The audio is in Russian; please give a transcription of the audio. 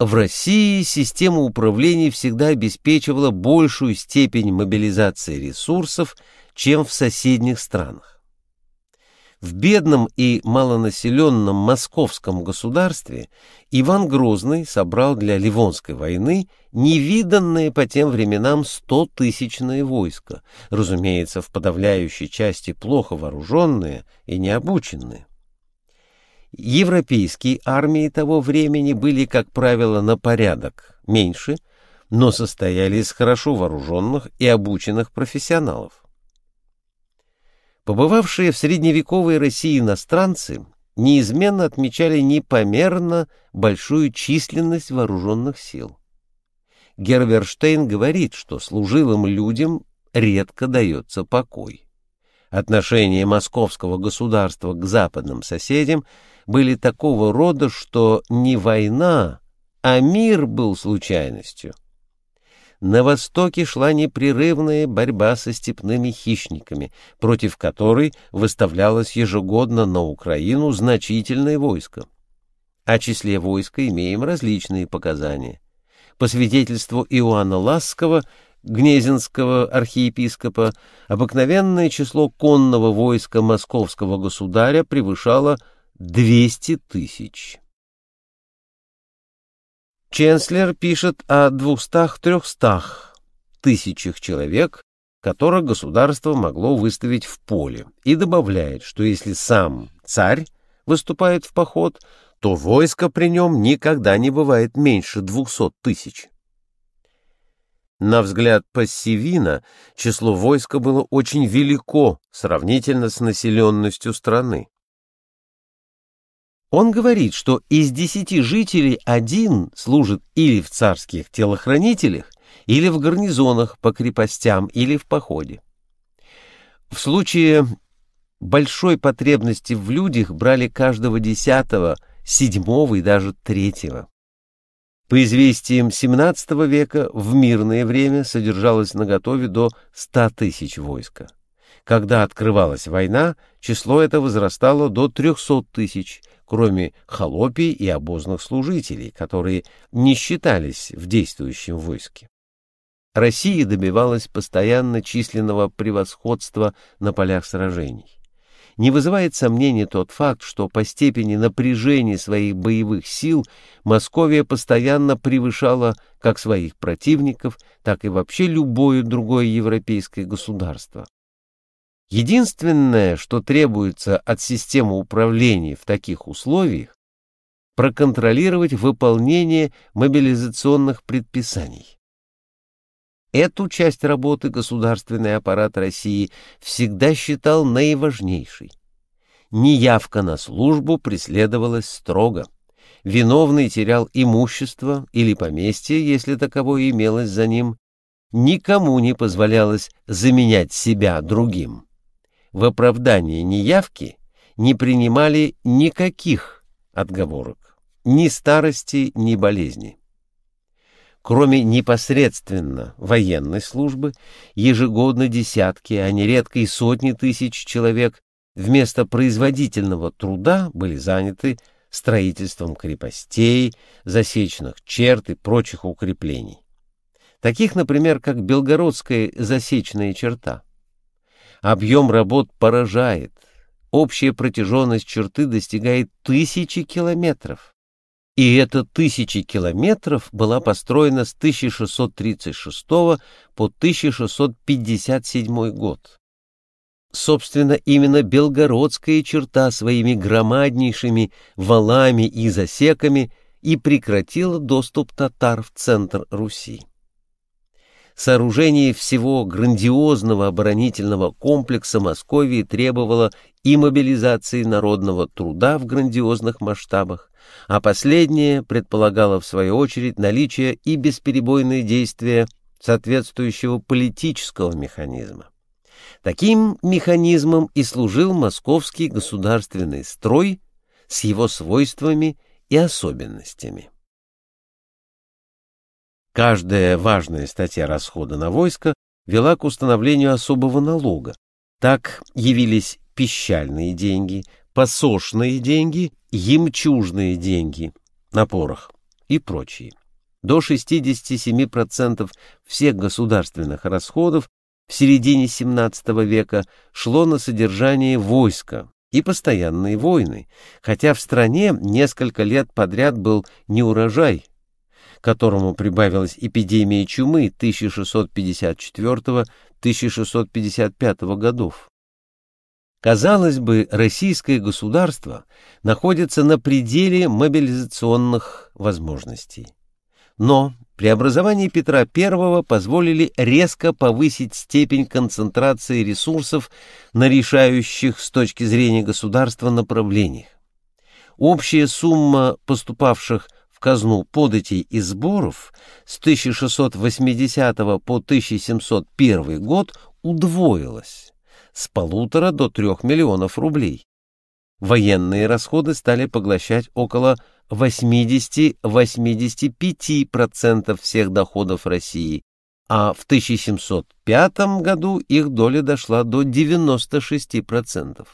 В России система управления всегда обеспечивала большую степень мобилизации ресурсов, чем в соседних странах. В бедном и малонаселенном московском государстве Иван Грозный собрал для Ливонской войны невиданное по тем временам стотысячное войско, разумеется, в подавляющей части плохо вооруженные и необученные. Европейские армии того времени были, как правило, на порядок меньше, но состояли из хорошо вооруженных и обученных профессионалов. Побывавшие в средневековой России иностранцы неизменно отмечали непомерно большую численность вооруженных сил. Герверштейн говорит, что служилым людям редко дается покой. Отношение московского государства к западным соседям – были такого рода, что не война, а мир был случайностью. На востоке шла непрерывная борьба со степными хищниками, против которой выставлялось ежегодно на Украину значительное войско. О числе войска имеем различные показания. По свидетельству Иоанна Ласского, Гнезинского архиепископа, обыкновенное число конного войска московского государя превышало 200 тысяч. Ченслер пишет о 200-300 тысячах человек, которых государство могло выставить в поле, и добавляет, что если сам царь выступает в поход, то войско при нем никогда не бывает меньше 200 тысяч. На взгляд Пассивина число войска было очень велико сравнительно с населенностью страны. Он говорит, что из десяти жителей один служит или в царских телохранителях, или в гарнизонах по крепостям, или в походе. В случае большой потребности в людях брали каждого десятого, седьмого и даже третьего. По известиям XVII века в мирное время содержалось наготове до 100 тысяч войска. Когда открывалась война, число это возрастало до 300 тысяч, кроме холопий и обозных служителей, которые не считались в действующем войске. Россия добивалась постоянно численного превосходства на полях сражений. Не вызывает сомнений тот факт, что по степени напряжения своих боевых сил Московия постоянно превышала как своих противников, так и вообще любое другое европейское государство. Единственное, что требуется от системы управления в таких условиях, проконтролировать выполнение мобилизационных предписаний. Эту часть работы государственный аппарат России всегда считал наиважнейшей. Неявка на службу преследовалась строго. Виновный терял имущество или поместье, если таковое имелось за ним. Никому не позволялось заменять себя другим в оправдании неявки не принимали никаких отговорок, ни старости, ни болезни. Кроме непосредственно военной службы, ежегодно десятки, а нередко и сотни тысяч человек вместо производительного труда были заняты строительством крепостей, засечных черт и прочих укреплений. Таких, например, как Белгородская засечная черта. Объем работ поражает. Общая протяженность черты достигает тысячи километров. И эта тысячи километров была построена с 1636 по 1657 год. Собственно, именно Белгородская черта своими громаднейшими валами и засеками и прекратила доступ татар в центр Руси сооружение всего грандиозного оборонительного комплекса Московии требовало и мобилизации народного труда в грандиозных масштабах, а последнее предполагало в свою очередь наличие и бесперебойное действие соответствующего политического механизма. Таким механизмом и служил московский государственный строй с его свойствами и особенностями. Каждая важная статья расхода на войско вела к установлению особого налога. Так явились пищальные деньги, посошные деньги, ямчужные деньги на порох. и прочие. До 67% всех государственных расходов в середине XVII века шло на содержание войска и постоянные войны, хотя в стране несколько лет подряд был неурожай, которому прибавилась эпидемия чумы 1654-1655 годов. Казалось бы, российское государство находится на пределе мобилизационных возможностей. Но преобразования Петра I позволили резко повысить степень концентрации ресурсов на решающих с точки зрения государства направлениях. Общая сумма поступавших казну податей и сборов с 1680 по 1701 год удвоилась с полутора до трех миллионов рублей. Военные расходы стали поглощать около 80-85% всех доходов России, а в 1705 году их доля дошла до 96%.